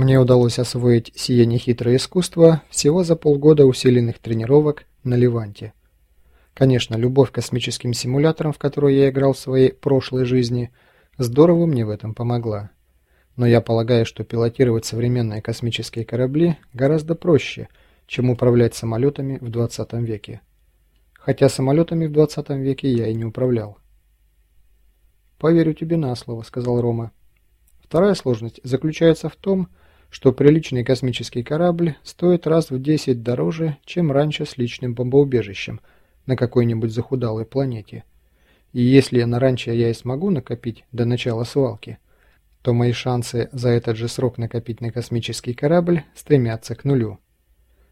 Мне удалось освоить сие нехитрое искусство всего за полгода усиленных тренировок на Леванте. Конечно, любовь к космическим симуляторам, в которую я играл в своей прошлой жизни, здорово мне в этом помогла. Но я полагаю, что пилотировать современные космические корабли гораздо проще, чем управлять самолетами в 20 веке. Хотя самолетами в 20 веке я и не управлял. «Поверю тебе на слово», — сказал Рома. Вторая сложность заключается в том, что приличный космический корабль стоит раз в 10 дороже, чем раньше с личным бомбоубежищем на какой-нибудь захудалой планете. И если на ранчо я и смогу накопить до начала свалки, то мои шансы за этот же срок накопить на космический корабль стремятся к нулю.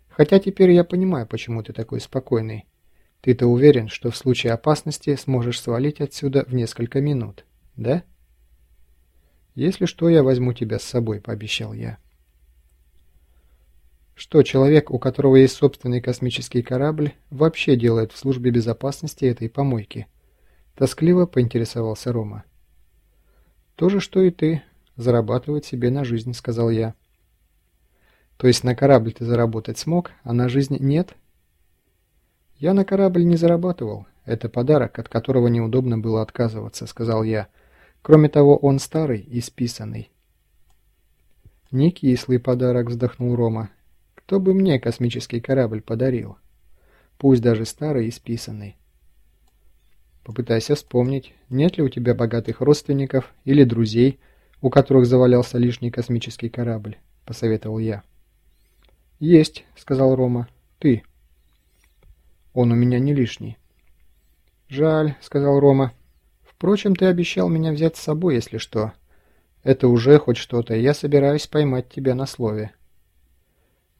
Хотя теперь я понимаю, почему ты такой спокойный. Ты-то уверен, что в случае опасности сможешь свалить отсюда в несколько минут, да? «Если что, я возьму тебя с собой», — пообещал я. Что человек, у которого есть собственный космический корабль, вообще делает в службе безопасности этой помойки? Тоскливо поинтересовался Рома. То же, что и ты. Зарабатывать себе на жизнь, сказал я. То есть на корабль ты заработать смог, а на жизнь нет? Я на корабль не зарабатывал. Это подарок, от которого неудобно было отказываться, сказал я. Кроме того, он старый и списанный. «Не подарок», — вздохнул Рома. «Кто бы мне космический корабль подарил? Пусть даже старый и списанный». Попытайся вспомнить, нет ли у тебя богатых родственников или друзей, у которых завалялся лишний космический корабль, — посоветовал я. «Есть», — сказал Рома. «Ты». «Он у меня не лишний». «Жаль», — сказал Рома. Впрочем, ты обещал меня взять с собой, если что. Это уже хоть что-то, я собираюсь поймать тебя на слове.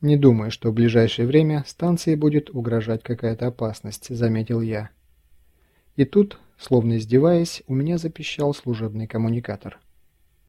Не думаю, что в ближайшее время станции будет угрожать какая-то опасность, заметил я. И тут, словно издеваясь, у меня запищал служебный коммуникатор.